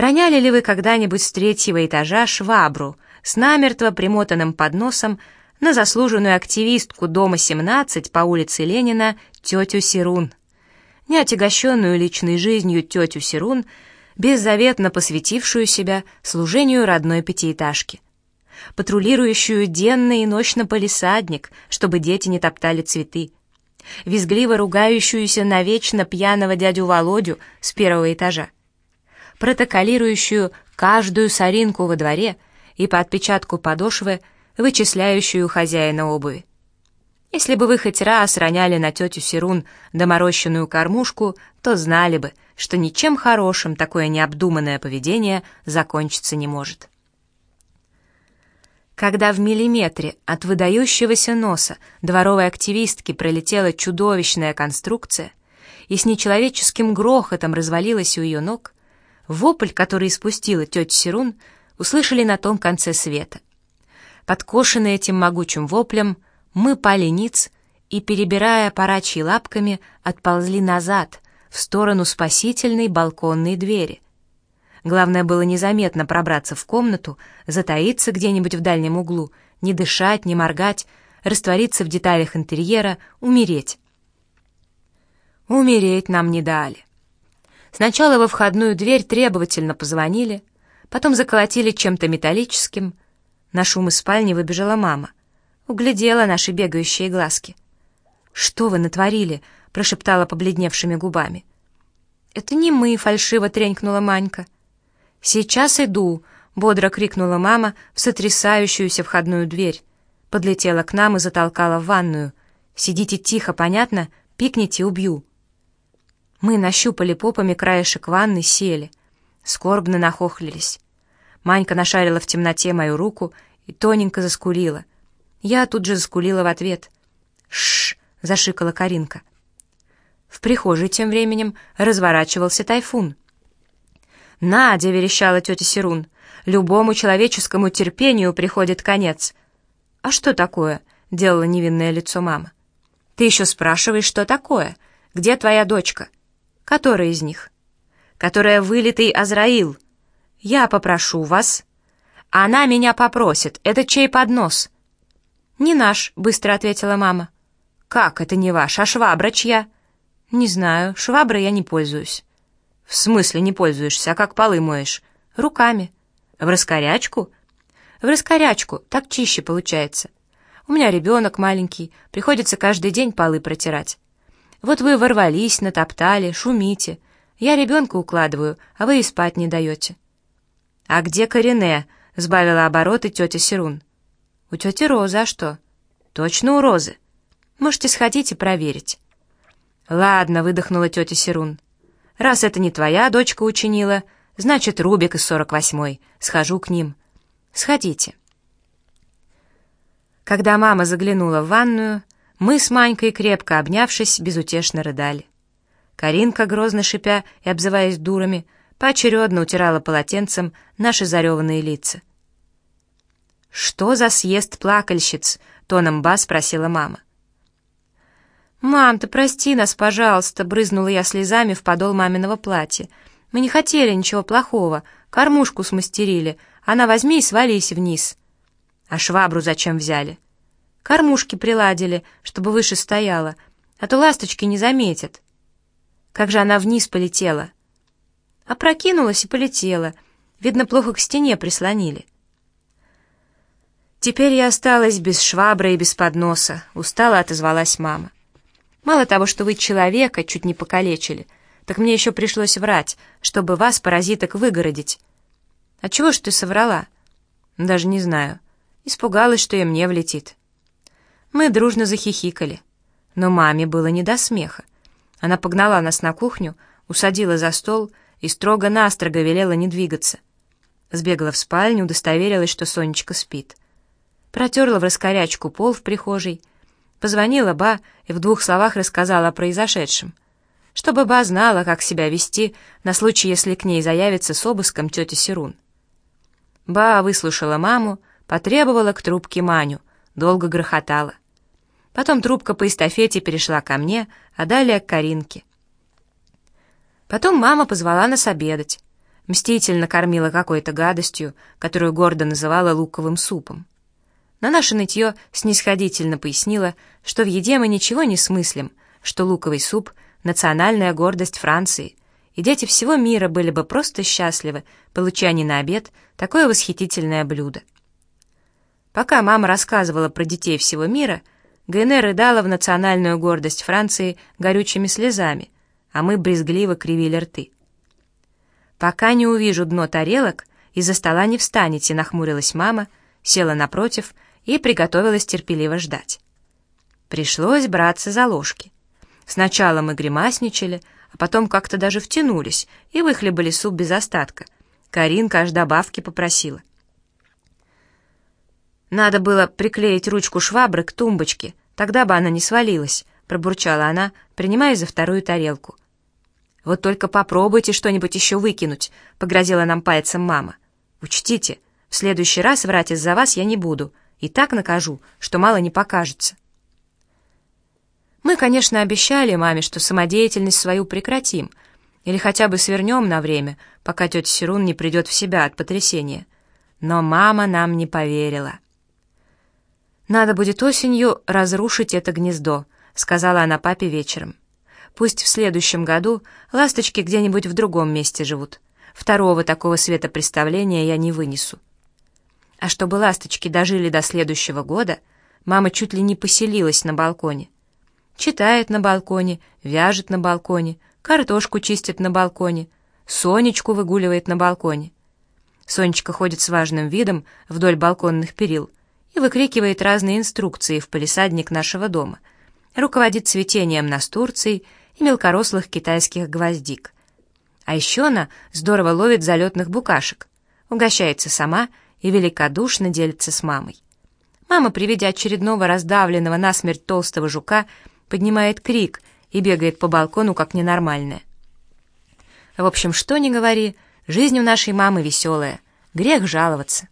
Роняли ли вы когда-нибудь с третьего этажа швабру с намертво примотанным подносом на заслуженную активистку дома 17 по улице Ленина тетю Сирун? Неотягощенную личной жизнью тетю Сирун, беззаветно посвятившую себя служению родной пятиэтажки, патрулирующую денно и ночно полисадник, чтобы дети не топтали цветы, визгливо ругающуюся на вечно пьяного дядю Володю с первого этажа, протоколирующую каждую соринку во дворе и по отпечатку подошвы вычисляющую хозяина обуви. Если бы вы хоть раз роняли на тетю Сирун доморощенную кормушку, то знали бы, что ничем хорошим такое необдуманное поведение закончиться не может. Когда в миллиметре от выдающегося носа дворовой активистки пролетела чудовищная конструкция и с нечеловеческим грохотом развалилась у ее ног, Вопль, который испустила тетя Сирун, услышали на том конце света. Подкошенные этим могучим воплем, мы пали ниц и, перебирая парачьи лапками, отползли назад, в сторону спасительной балконной двери. Главное было незаметно пробраться в комнату, затаиться где-нибудь в дальнем углу, не дышать, не моргать, раствориться в деталях интерьера, умереть. Умереть нам не дали. Сначала во входную дверь требовательно позвонили, потом заколотили чем-то металлическим. На шум из спальни выбежала мама. Углядела наши бегающие глазки. «Что вы натворили?» — прошептала побледневшими губами. «Это не мы», — фальшиво тренькнула Манька. «Сейчас иду», — бодро крикнула мама в сотрясающуюся входную дверь. Подлетела к нам и затолкала в ванную. «Сидите тихо, понятно? Пикните, убью». Мы нащупали попами краешек ванны, сели. Скорбно нахохлились. Манька нашарила в темноте мою руку и тоненько заскулила. Я тут же заскулила в ответ. «Шш!» — зашикала Каринка. В прихожей тем временем разворачивался тайфун. «Надя!» — верещала тетя Серун. «Любому человеческому терпению приходит конец». «А что такое?» — делала невинное лицо мама. «Ты еще спрашиваешь, что такое? Где твоя дочка?» Которая из них? Которая вылитый Азраил. Я попрошу вас. Она меня попросит. Это чей поднос? Не наш, быстро ответила мама. Как это не ваш, а швабра чья? Не знаю, шваброй я не пользуюсь. В смысле не пользуешься, а как полы моешь? Руками. В раскорячку? В раскорячку, так чище получается. У меня ребенок маленький, приходится каждый день полы протирать. Вот вы ворвались, натоптали, шумите. Я ребенка укладываю, а вы и спать не даете». «А где Корене?» — сбавила обороты тетя Серун. «У тети Розы, а что?» «Точно у Розы. Можете сходить и проверить». «Ладно», — выдохнула тетя Серун. «Раз это не твоя дочка учинила, значит, Рубик из сорок восьмой. Схожу к ним. Сходите». Когда мама заглянула в ванную, мы с Манькой, крепко обнявшись, безутешно рыдали. Каринка, грозно шипя и обзываясь дурами, поочередно утирала полотенцем наши зареванные лица. «Что за съезд плакальщиц?» — тоном ба спросила мама. «Мам, ты прости нас, пожалуйста», — брызнула я слезами в подол маминого платья. «Мы не хотели ничего плохого, кормушку смастерили, она возьми и свались вниз». «А швабру зачем взяли?» Кормушки приладили, чтобы выше стояла, а то ласточки не заметят. Как же она вниз полетела? Опрокинулась и полетела. Видно, плохо к стене прислонили. Теперь я осталась без швабры и без подноса, устала отозвалась мама. Мало того, что вы человека чуть не покалечили, так мне еще пришлось врать, чтобы вас, паразиток, выгородить. А чего ж ты соврала? Даже не знаю. Испугалась, что и мне влетит. Мы дружно захихикали. Но маме было не до смеха. Она погнала нас на кухню, усадила за стол и строго-настрого велела не двигаться. Сбегала в спальню, удостоверилась, что Сонечка спит. Протерла в раскорячку пол в прихожей, позвонила Ба и в двух словах рассказала о произошедшем. Чтобы Ба знала, как себя вести на случай, если к ней заявится с обыском тетя Сирун. Ба выслушала маму, потребовала к трубке Маню, долго грохотала. Потом трубка по эстафете перешла ко мне, а далее к Каринке. Потом мама позвала нас обедать. мстительно кормила какой-то гадостью, которую гордо называла луковым супом. На наше нытье снисходительно пояснила, что в еде мы ничего не смыслим, что луковый суп — национальная гордость Франции, и дети всего мира были бы просто счастливы, получая не на обед такое восхитительное блюдо. Пока мама рассказывала про детей всего мира, Гайне рыдала в национальную гордость Франции горючими слезами, а мы брезгливо кривили рты. «Пока не увижу дно тарелок, из-за стола не встанете», — нахмурилась мама, села напротив и приготовилась терпеливо ждать. Пришлось браться за ложки. Сначала мы гримасничали, а потом как-то даже втянулись и выхлебали суп без остатка. Каринка аж добавки попросила. Надо было приклеить ручку швабры к тумбочке, тогда бы она не свалилась, пробурчала она, принимая за вторую тарелку. Вот только попробуйте что-нибудь еще выкинуть, погрозила нам пальцем мама. Учтите, в следующий раз врать из-за вас я не буду, и так накажу, что мало не покажется. Мы, конечно, обещали маме, что самодеятельность свою прекратим, или хотя бы свернем на время, пока тетя Сирун не придет в себя от потрясения. Но мама нам не поверила. «Надо будет осенью разрушить это гнездо», — сказала она папе вечером. «Пусть в следующем году ласточки где-нибудь в другом месте живут. Второго такого светопреставления я не вынесу». А чтобы ласточки дожили до следующего года, мама чуть ли не поселилась на балконе. Читает на балконе, вяжет на балконе, картошку чистит на балконе, Сонечку выгуливает на балконе. Сонечка ходит с важным видом вдоль балконных перил — и выкрикивает разные инструкции в полисадник нашего дома, руководит цветением настурций и мелкорослых китайских гвоздик. А еще она здорово ловит залетных букашек, угощается сама и великодушно делится с мамой. Мама при виде очередного раздавленного насмерть толстого жука поднимает крик и бегает по балкону как ненормальная. В общем, что ни говори, жизнь у нашей мамы веселая, грех жаловаться.